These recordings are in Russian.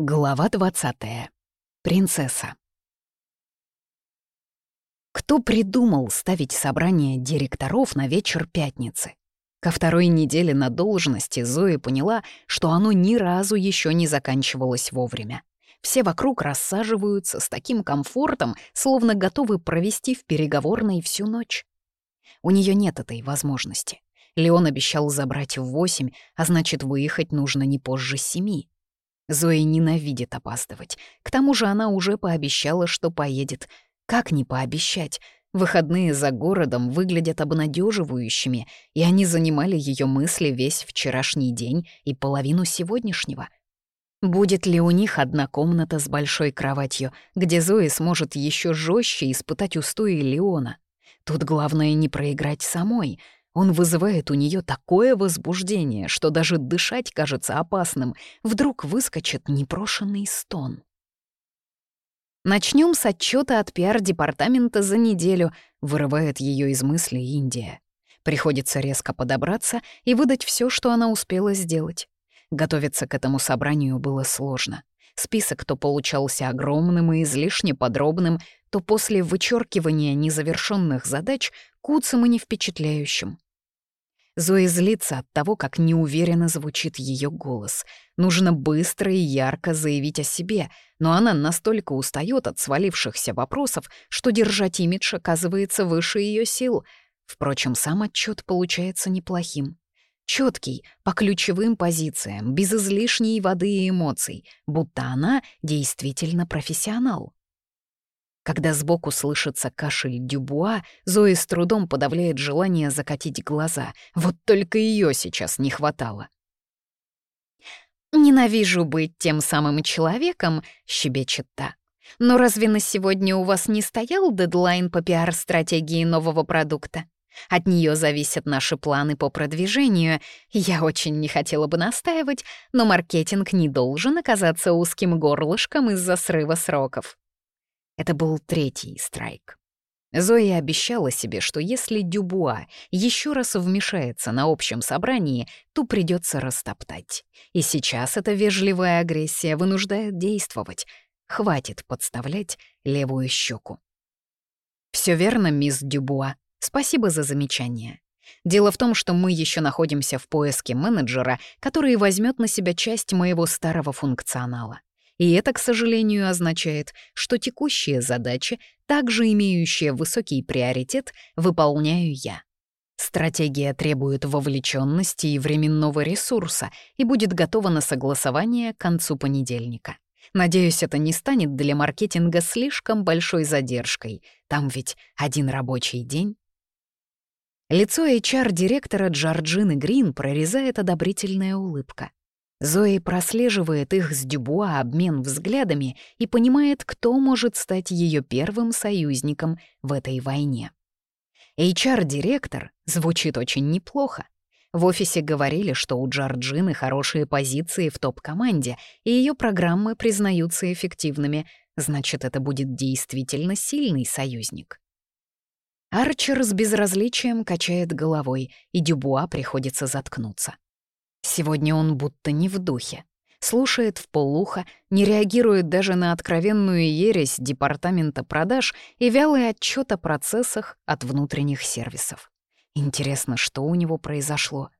Глава 20. Принцесса. Кто придумал ставить собрание директоров на вечер пятницы? Ко второй неделе на должности Зоя поняла, что оно ни разу еще не заканчивалось вовремя. Все вокруг рассаживаются с таким комфортом, словно готовы провести в переговорной всю ночь. У нее нет этой возможности. Леон обещал забрать в восемь, а значит, выехать нужно не позже семи. Зоя ненавидит опаздывать. К тому же она уже пообещала, что поедет. Как не пообещать? Выходные за городом выглядят обнадеживающими, и они занимали ее мысли весь вчерашний день и половину сегодняшнего. Будет ли у них одна комната с большой кроватью, где Зоя сможет еще жестче испытать устои Леона? Тут главное не проиграть самой — он вызывает у нее такое возбуждение, что даже дышать кажется опасным. Вдруг выскочит непрошенный стон. Начнем с отчета от пиар-департамента за неделю, вырывает ее из мысли Индия. Приходится резко подобраться и выдать все, что она успела сделать. Готовиться к этому собранию было сложно. Список то получался огромным и излишне подробным, то после вычеркивания незавершенных задач куцым и не впечатляющим. Зоя злится от того, как неуверенно звучит ее голос. Нужно быстро и ярко заявить о себе, но она настолько устает от свалившихся вопросов, что держать имидж оказывается выше ее сил. Впрочем, сам отчет получается неплохим. Четкий, по ключевым позициям, без излишней воды и эмоций, будто она действительно профессионал. Когда сбоку слышится кашель Дюбуа, Зои с трудом подавляет желание закатить глаза. Вот только ее сейчас не хватало. «Ненавижу быть тем самым человеком», — щебечет та. «Но разве на сегодня у вас не стоял дедлайн по пиар-стратегии нового продукта? От нее зависят наши планы по продвижению. Я очень не хотела бы настаивать, но маркетинг не должен оказаться узким горлышком из-за срыва сроков». Это был третий страйк. Зоя обещала себе, что если Дюбуа еще раз вмешается на общем собрании, то придется растоптать. И сейчас эта вежливая агрессия вынуждает действовать. Хватит подставлять левую щеку. Все верно, мисс Дюбуа. Спасибо за замечание. Дело в том, что мы еще находимся в поиске менеджера, который возьмет на себя часть моего старого функционала. И это, к сожалению, означает, что текущие задачи, также имеющие высокий приоритет, выполняю я. Стратегия требует вовлеченности и временного ресурса и будет готова на согласование к концу понедельника. Надеюсь, это не станет для маркетинга слишком большой задержкой. Там ведь один рабочий день. Лицо HR-директора Джорджины Грин прорезает одобрительная улыбка. Зои прослеживает их с Дюбуа обмен взглядами и понимает, кто может стать ее первым союзником в этой войне. HR-директор звучит очень неплохо. В офисе говорили, что у Джорджины хорошие позиции в топ-команде, и ее программы признаются эффективными, значит, это будет действительно сильный союзник. Арчер с безразличием качает головой, и Дюбуа приходится заткнуться. Сегодня он будто не в духе. Слушает в полухо, не реагирует даже на откровенную ересь департамента продаж и вялый отчет о процессах от внутренних сервисов. Интересно, что у него произошло?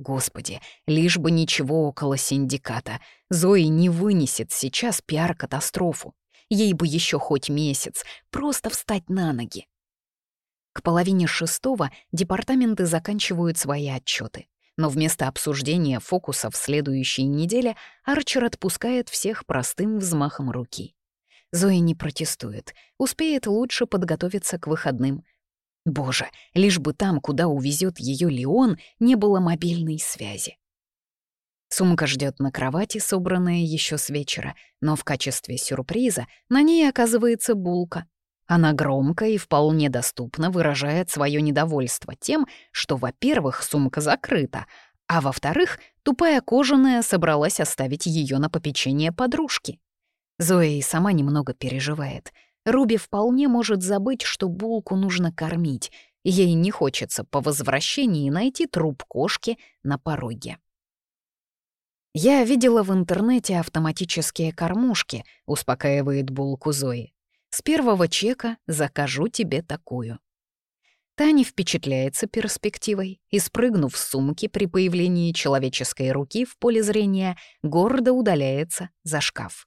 Господи, лишь бы ничего около синдиката. Зои не вынесет сейчас пиар-катастрофу. Ей бы еще хоть месяц, просто встать на ноги. К половине шестого департаменты заканчивают свои отчеты но вместо обсуждения фокусов следующей неделе Арчер отпускает всех простым взмахом руки. Зоя не протестует, успеет лучше подготовиться к выходным. Боже, лишь бы там, куда увезет ее Леон, не было мобильной связи. Сумка ждет на кровати, собранная еще с вечера, но в качестве сюрприза на ней оказывается булка — она громко и вполне доступно выражает свое недовольство тем, что, во-первых, сумка закрыта, а во-вторых, тупая кожаная собралась оставить ее на попечение подружки. Зоя и сама немного переживает. Руби вполне может забыть, что булку нужно кормить, ей не хочется по возвращении найти труп кошки на пороге. «Я видела в интернете автоматические кормушки», — успокаивает булку Зои. «С первого чека закажу тебе такую». Таня впечатляется перспективой и, спрыгнув с сумки при появлении человеческой руки в поле зрения, гордо удаляется за шкаф.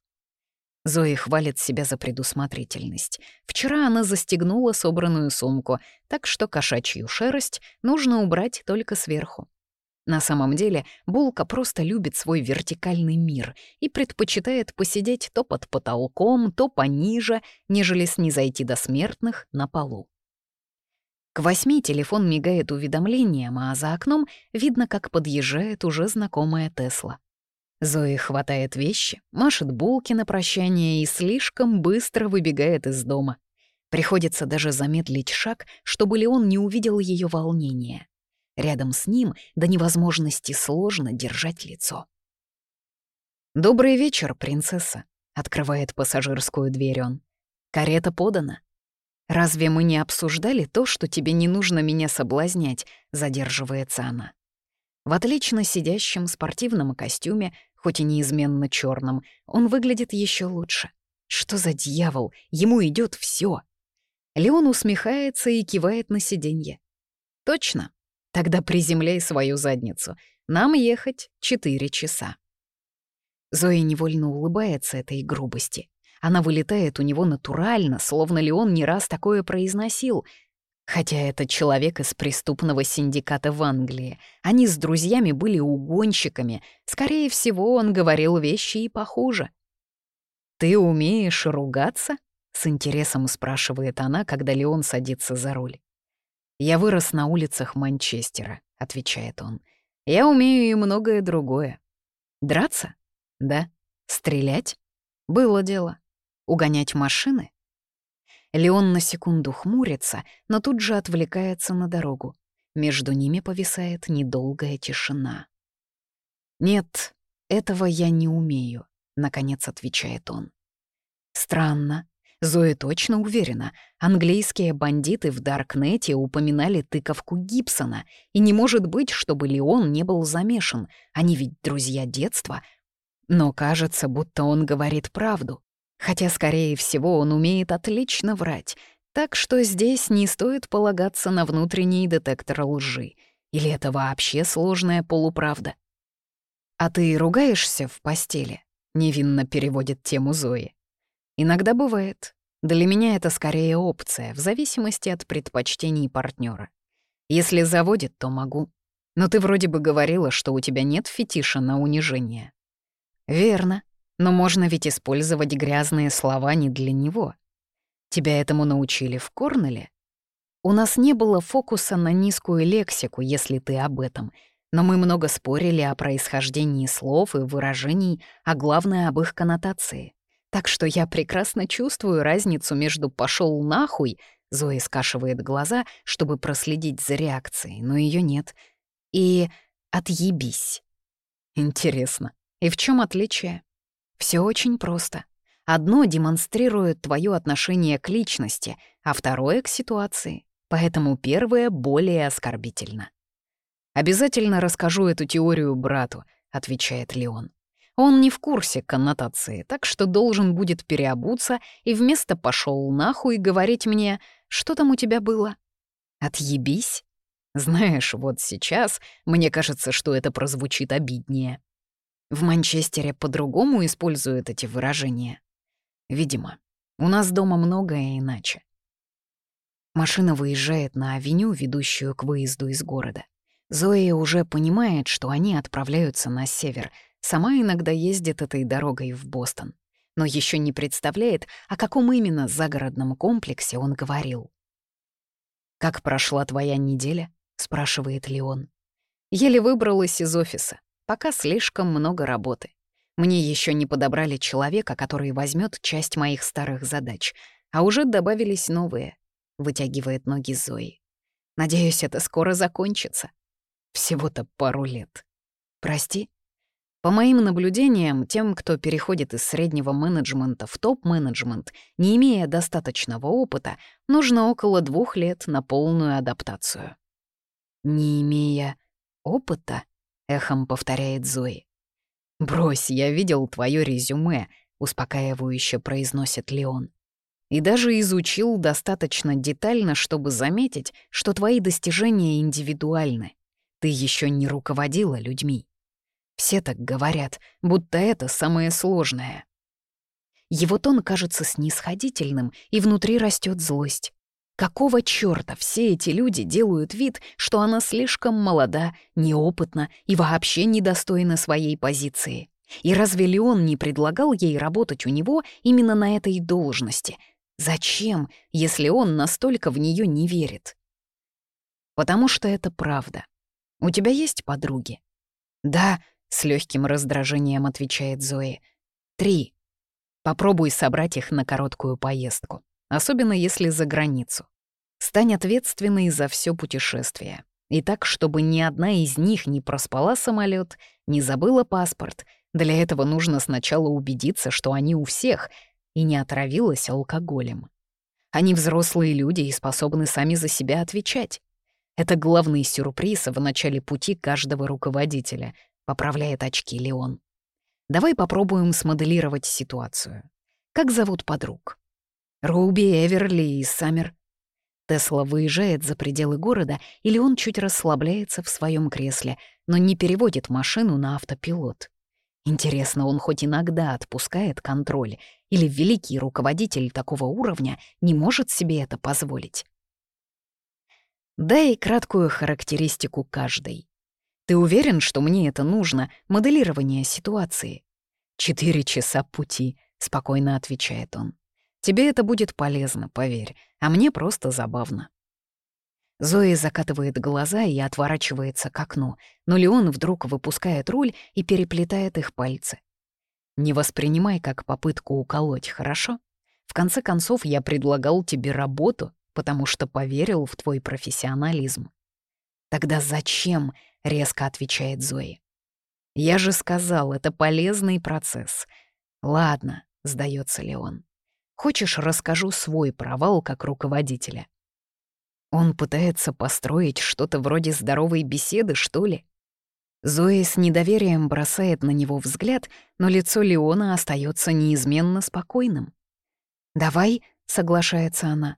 Зои хвалит себя за предусмотрительность. Вчера она застегнула собранную сумку, так что кошачью шерсть нужно убрать только сверху. На самом деле, Булка просто любит свой вертикальный мир и предпочитает посидеть то под потолком, то пониже, нежели снизойти до смертных на полу. К восьми телефон мигает уведомлением, а за окном видно, как подъезжает уже знакомая Тесла. Зои хватает вещи, машет булки на прощание и слишком быстро выбегает из дома. Приходится даже замедлить шаг, чтобы Леон не увидел ее волнения. Рядом с ним до невозможности сложно держать лицо. «Добрый вечер, принцесса», — открывает пассажирскую дверь он. «Карета подана». «Разве мы не обсуждали то, что тебе не нужно меня соблазнять?» — задерживается она. В отлично сидящем спортивном костюме, хоть и неизменно черном, он выглядит еще лучше. Что за дьявол? Ему идет все. Леон усмехается и кивает на сиденье. «Точно, Тогда приземляй свою задницу. Нам ехать четыре часа. Зоя невольно улыбается этой грубости. Она вылетает у него натурально, словно ли он не раз такое произносил. Хотя это человек из преступного синдиката в Англии. Они с друзьями были угонщиками. Скорее всего, он говорил вещи и похуже. «Ты умеешь ругаться?» — с интересом спрашивает она, когда Леон садится за руль. «Я вырос на улицах Манчестера», — отвечает он. «Я умею и многое другое. Драться? Да. Стрелять? Было дело. Угонять машины? Леон на секунду хмурится, но тут же отвлекается на дорогу. Между ними повисает недолгая тишина. «Нет, этого я не умею», — наконец отвечает он. Странно, Зоя точно уверена, английские бандиты в Даркнете упоминали тыковку Гибсона, и не может быть, чтобы Леон не был замешан, они ведь друзья детства. Но кажется, будто он говорит правду, хотя, скорее всего, он умеет отлично врать, так что здесь не стоит полагаться на внутренний детектор лжи. Или это вообще сложная полуправда? «А ты ругаешься в постели?» — невинно переводит тему Зои. Иногда бывает. Для меня это скорее опция, в зависимости от предпочтений партнера. Если заводит, то могу. Но ты вроде бы говорила, что у тебя нет фетиша на унижение. Верно. Но можно ведь использовать грязные слова не для него. Тебя этому научили в Корнеле? У нас не было фокуса на низкую лексику, если ты об этом, но мы много спорили о происхождении слов и выражений, а главное — об их коннотации. Так что я прекрасно чувствую разницу между «пошел нахуй», Зоя скашивает глаза, чтобы проследить за реакцией, но ее нет, и «отъебись». Интересно, и в чем отличие? Все очень просто. Одно демонстрирует твое отношение к личности, а второе — к ситуации, поэтому первое более оскорбительно. «Обязательно расскажу эту теорию брату», — отвечает Леон. Он не в курсе коннотации, так что должен будет переобуться и вместо «пошел нахуй» говорить мне «что там у тебя было?» «Отъебись?» Знаешь, вот сейчас мне кажется, что это прозвучит обиднее. В Манчестере по-другому используют эти выражения. Видимо, у нас дома многое иначе. Машина выезжает на авеню, ведущую к выезду из города. Зоя уже понимает, что они отправляются на север — Сама иногда ездит этой дорогой в Бостон, но еще не представляет, о каком именно загородном комплексе он говорил. «Как прошла твоя неделя?» — спрашивает Леон. «Еле выбралась из офиса. Пока слишком много работы. Мне еще не подобрали человека, который возьмет часть моих старых задач, а уже добавились новые», — вытягивает ноги Зои. «Надеюсь, это скоро закончится. Всего-то пару лет. Прости?» По моим наблюдениям, тем, кто переходит из среднего менеджмента в топ-менеджмент, не имея достаточного опыта, нужно около двух лет на полную адаптацию. «Не имея опыта?» — эхом повторяет Зои. «Брось, я видел твое резюме», — успокаивающе произносит Леон. «И даже изучил достаточно детально, чтобы заметить, что твои достижения индивидуальны. Ты еще не руководила людьми. Все так говорят, будто это самое сложное». Его тон кажется снисходительным, и внутри растет злость. Какого чёрта все эти люди делают вид, что она слишком молода, неопытна и вообще недостойна своей позиции? И разве Леон не предлагал ей работать у него именно на этой должности? Зачем, если он настолько в нее не верит? Потому что это правда. У тебя есть подруги? Да, с легким раздражением отвечает Зои. Три. Попробуй собрать их на короткую поездку особенно если за границу. Стань ответственной за все путешествие. И так, чтобы ни одна из них не проспала самолет, не забыла паспорт. Для этого нужно сначала убедиться, что они у всех, и не отравилась алкоголем. Они взрослые люди и способны сами за себя отвечать. Это главный сюрприз в начале пути каждого руководителя, поправляет очки Леон. Давай попробуем смоделировать ситуацию. Как зовут подруг? Руби, Эверли и Саммер. Тесла выезжает за пределы города, или он чуть расслабляется в своем кресле, но не переводит машину на автопилот. Интересно, он хоть иногда отпускает контроль, или великий руководитель такого уровня не может себе это позволить? Дай краткую характеристику каждой. Ты уверен, что мне это нужно, моделирование ситуации? Четыре часа пути, спокойно отвечает он. Тебе это будет полезно, поверь, а мне просто забавно». Зои закатывает глаза и отворачивается к окну, но Леон вдруг выпускает руль и переплетает их пальцы. «Не воспринимай как попытку уколоть, хорошо? В конце концов, я предлагал тебе работу, потому что поверил в твой профессионализм». «Тогда зачем?» — резко отвечает Зои. «Я же сказал, это полезный процесс». «Ладно», — сдается Леон. Хочешь, расскажу свой провал как руководителя?» Он пытается построить что-то вроде здоровой беседы, что ли? Зоя с недоверием бросает на него взгляд, но лицо Леона остается неизменно спокойным. «Давай», — соглашается она.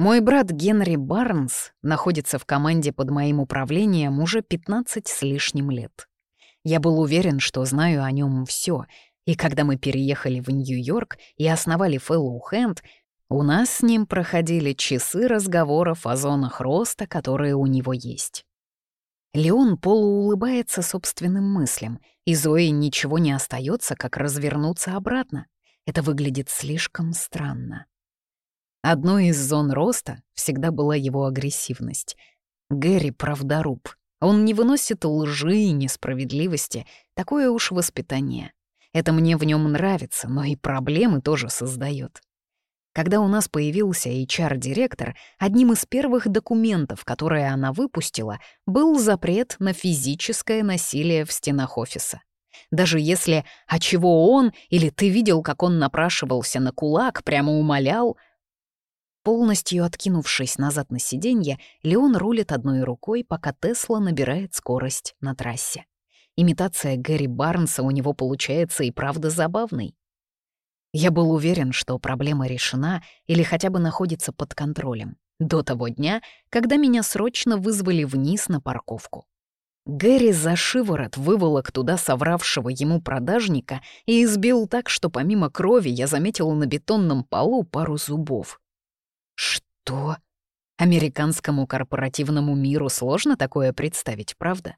«Мой брат Генри Барнс находится в команде под моим управлением уже 15 с лишним лет. Я был уверен, что знаю о нем все, и когда мы переехали в Нью-Йорк и основали Fellow Hand, у нас с ним проходили часы разговоров о зонах роста, которые у него есть. Леон полуулыбается собственным мыслям, и Зои ничего не остается, как развернуться обратно. Это выглядит слишком странно. Одной из зон роста всегда была его агрессивность. Гэри — правдоруб. Он не выносит лжи и несправедливости, такое уж воспитание. Это мне в нем нравится, но и проблемы тоже создает. Когда у нас появился HR-директор, одним из первых документов, которые она выпустила, был запрет на физическое насилие в стенах офиса. Даже если «а чего он?» или «ты видел, как он напрашивался на кулак, прямо умолял», Полностью откинувшись назад на сиденье, Леон рулит одной рукой, пока Тесла набирает скорость на трассе. Имитация Гэри Барнса у него получается и правда забавной. Я был уверен, что проблема решена или хотя бы находится под контролем. До того дня, когда меня срочно вызвали вниз на парковку. Гэри за шиворот выволок туда совравшего ему продажника и избил так, что помимо крови я заметил на бетонном полу пару зубов. Что? Американскому корпоративному миру сложно такое представить, правда?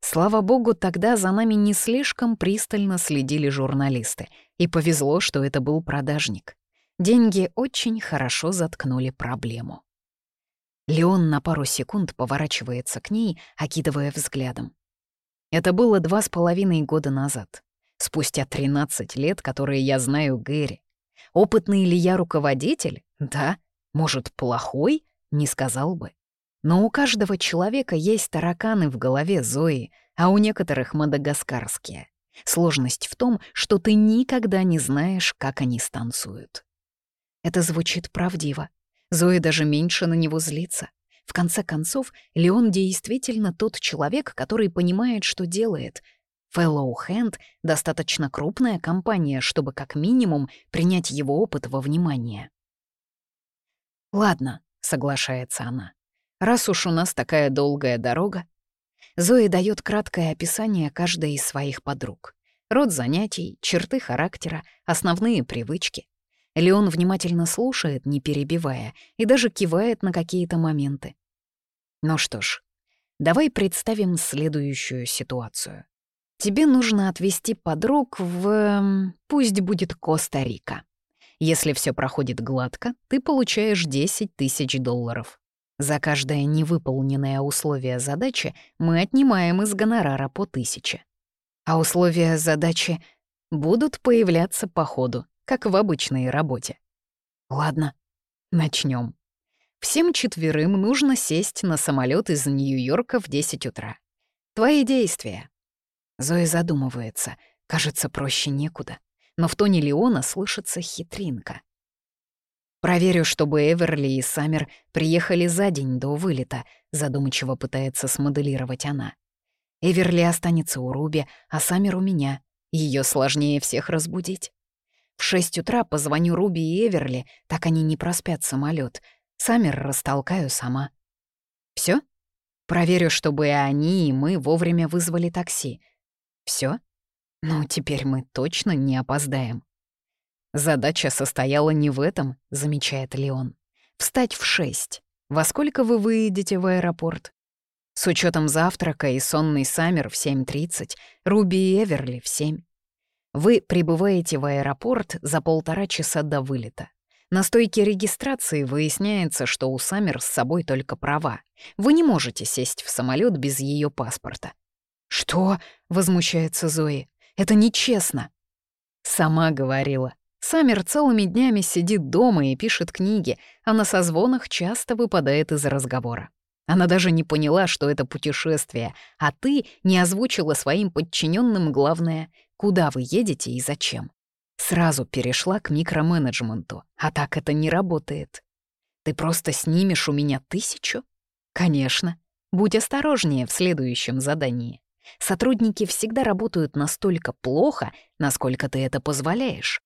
Слава богу, тогда за нами не слишком пристально следили журналисты, и повезло, что это был продажник. Деньги очень хорошо заткнули проблему. Леон на пару секунд поворачивается к ней, окидывая взглядом. Это было два с половиной года назад, спустя 13 лет, которые я знаю Гэри. Опытный ли я руководитель? Да. Может, плохой? Не сказал бы. Но у каждого человека есть тараканы в голове Зои, а у некоторых мадагаскарские. Сложность в том, что ты никогда не знаешь, как они станцуют. Это звучит правдиво. Зои даже меньше на него злится. В конце концов, Леон действительно тот человек, который понимает, что делает. Fellow Hand — достаточно крупная компания, чтобы как минимум принять его опыт во внимание. «Ладно», — соглашается она, — «раз уж у нас такая долгая дорога». Зои дает краткое описание каждой из своих подруг. Род занятий, черты характера, основные привычки. Леон внимательно слушает, не перебивая, и даже кивает на какие-то моменты. Ну что ж, давай представим следующую ситуацию. Тебе нужно отвезти подруг в... пусть будет Коста-Рика. Если все проходит гладко, ты получаешь 10 тысяч долларов. За каждое невыполненное условие задачи мы отнимаем из гонорара по тысяче. А условия задачи будут появляться по ходу, как в обычной работе. Ладно, начнем. Всем четверым нужно сесть на самолет из Нью-Йорка в 10 утра. Твои действия. Зоя задумывается. Кажется, проще некуда. Но в тоне Леона слышится хитринка. «Проверю, чтобы Эверли и Саммер приехали за день до вылета», задумчиво пытается смоделировать она. «Эверли останется у Руби, а Саммер у меня. Ее сложнее всех разбудить. В шесть утра позвоню Руби и Эверли, так они не проспят самолет. Саммер растолкаю сама. Все? Проверю, чтобы и они, и мы вовремя вызвали такси. Все? Ну, теперь мы точно не опоздаем. Задача состояла не в этом, замечает Леон. Встать в шесть. Во сколько вы выедете в аэропорт? С учетом завтрака и сонный Саммер в 7.30, Руби и Эверли в 7. Вы прибываете в аэропорт за полтора часа до вылета. На стойке регистрации выясняется, что у Саммер с собой только права. Вы не можете сесть в самолет без ее паспорта. «Что?» — возмущается Зои. «Это нечестно». Сама говорила. Саммер целыми днями сидит дома и пишет книги, а на созвонах часто выпадает из разговора. Она даже не поняла, что это путешествие, а ты не озвучила своим подчиненным главное, куда вы едете и зачем. Сразу перешла к микроменеджменту, а так это не работает. Ты просто снимешь у меня тысячу? Конечно. Будь осторожнее в следующем задании. Сотрудники всегда работают настолько плохо, насколько ты это позволяешь.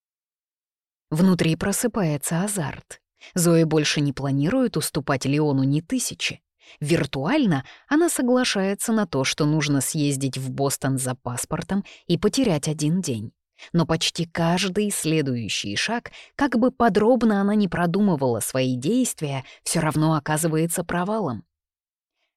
Внутри просыпается азарт. Зои больше не планирует уступать Леону ни тысячи. Виртуально она соглашается на то, что нужно съездить в Бостон за паспортом и потерять один день. Но почти каждый следующий шаг, как бы подробно она не продумывала свои действия, все равно оказывается провалом.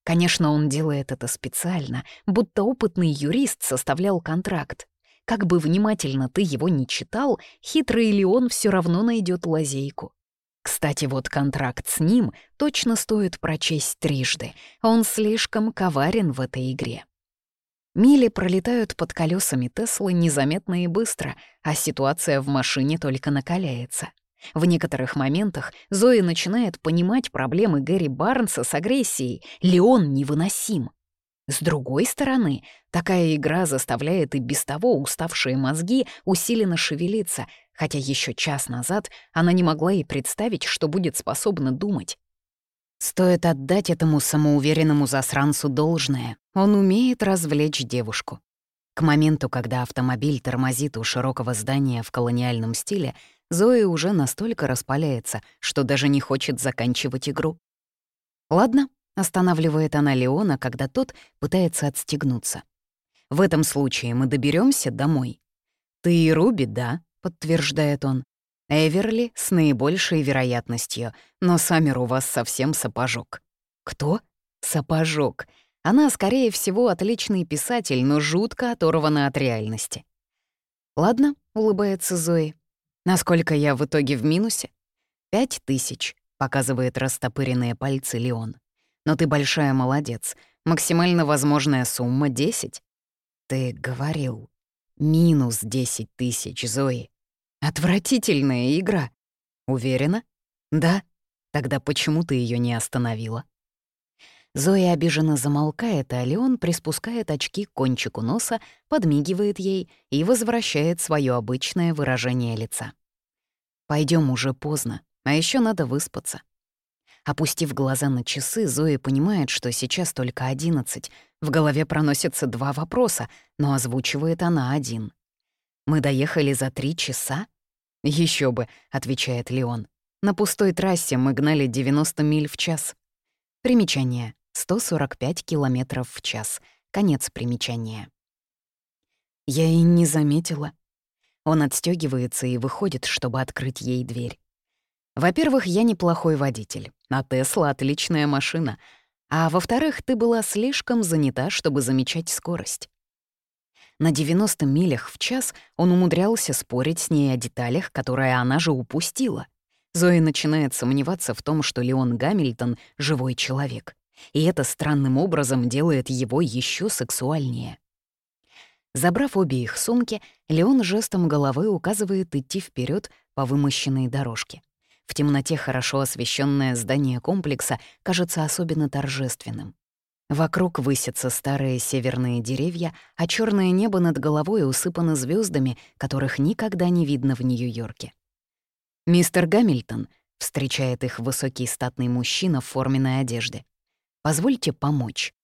Конечно, он делает это специально, будто опытный юрист составлял контракт. Как бы внимательно ты его не читал, хитрый Леон все равно найдет лазейку. Кстати, вот контракт с ним точно стоит прочесть трижды. Он слишком коварен в этой игре. Мили пролетают под колесами Теслы незаметно и быстро, а ситуация в машине только накаляется. В некоторых моментах Зои начинает понимать проблемы Гэри Барнса с агрессией. Леон невыносим. С другой стороны, такая игра заставляет и без того уставшие мозги усиленно шевелиться, хотя еще час назад она не могла и представить, что будет способна думать. Стоит отдать этому самоуверенному засранцу должное. Он умеет развлечь девушку. К моменту, когда автомобиль тормозит у широкого здания в колониальном стиле, Зоя уже настолько распаляется, что даже не хочет заканчивать игру. «Ладно», — останавливает она Леона, когда тот пытается отстегнуться. «В этом случае мы доберемся домой». «Ты и Руби, да», — подтверждает он. «Эверли с наибольшей вероятностью, но Саммер у вас совсем сапожок». «Кто?» «Сапожок. Она, скорее всего, отличный писатель, но жутко оторвана от реальности». «Ладно», — улыбается Зои, Насколько я в итоге в минусе? Пять тысяч, показывает растопыренные пальцы Леон. Но ты большая молодец. Максимально возможная сумма — десять. Ты говорил. Минус десять тысяч, Зои. Отвратительная игра. Уверена? Да. Тогда почему ты ее не остановила? Зоя обиженно замолкает, а Леон приспускает очки к кончику носа, подмигивает ей и возвращает свое обычное выражение лица. Пойдем уже поздно, а еще надо выспаться. Опустив глаза на часы, Зоя понимает, что сейчас только одиннадцать. В голове проносятся два вопроса, но озвучивает она один. «Мы доехали за три часа?» Еще бы», — отвечает Леон. «На пустой трассе мы гнали 90 миль в час». Примечание. 145 километров в час. Конец примечания. Я и не заметила. Он отстегивается и выходит, чтобы открыть ей дверь. Во-первых, я неплохой водитель, а Тесла — отличная машина. А во-вторых, ты была слишком занята, чтобы замечать скорость. На 90 милях в час он умудрялся спорить с ней о деталях, которые она же упустила. Зои начинает сомневаться в том, что Леон Гамильтон — живой человек. И это странным образом делает его еще сексуальнее. Забрав обе их сумки, Леон жестом головы указывает идти вперед по вымощенной дорожке. В темноте хорошо освещенное здание комплекса кажется особенно торжественным. Вокруг высятся старые северные деревья, а черное небо над головой усыпано звездами, которых никогда не видно в Нью-Йорке. «Мистер Гамильтон», — встречает их высокий статный мужчина в форменной одежде. «Позвольте помочь».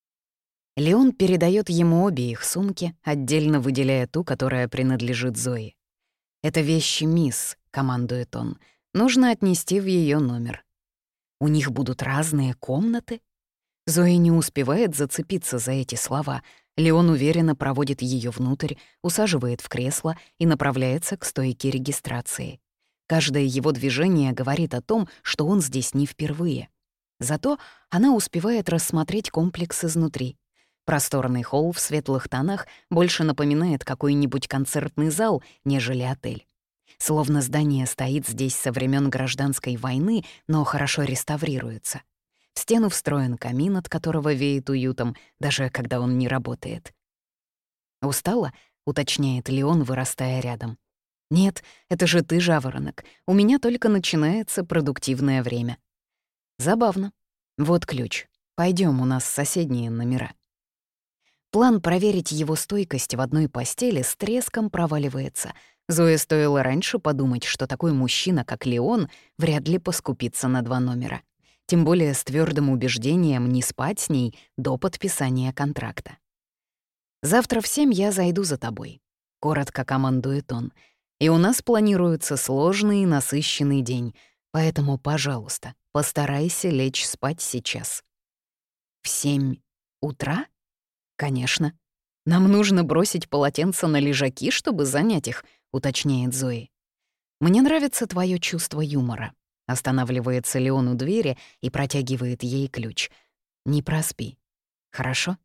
Леон передает ему обе их сумки, отдельно выделяя ту, которая принадлежит Зои. «Это вещи мисс», — командует он. «Нужно отнести в ее номер». «У них будут разные комнаты?» Зои не успевает зацепиться за эти слова. Леон уверенно проводит ее внутрь, усаживает в кресло и направляется к стойке регистрации. Каждое его движение говорит о том, что он здесь не впервые. Зато она успевает рассмотреть комплекс изнутри. Просторный холл в светлых тонах больше напоминает какой-нибудь концертный зал, нежели отель. Словно здание стоит здесь со времен гражданской войны, но хорошо реставрируется. В стену встроен камин, от которого веет уютом, даже когда он не работает. «Устала?» — уточняет Леон, вырастая рядом. «Нет, это же ты, жаворонок. У меня только начинается продуктивное время». «Забавно. Вот ключ. Пойдем, у нас соседние номера». План проверить его стойкость в одной постели с треском проваливается. Зое стоило раньше подумать, что такой мужчина, как Леон, вряд ли поскупится на два номера тем более с твердым убеждением не спать с ней до подписания контракта. «Завтра в семь я зайду за тобой», — коротко командует он. «И у нас планируется сложный и насыщенный день, поэтому, пожалуйста, постарайся лечь спать сейчас». «В семь утра?» «Конечно. Нам нужно бросить полотенце на лежаки, чтобы занять их», — уточняет Зои. «Мне нравится твое чувство юмора», Останавливается Леон у двери и протягивает ей ключ. «Не проспи. Хорошо?»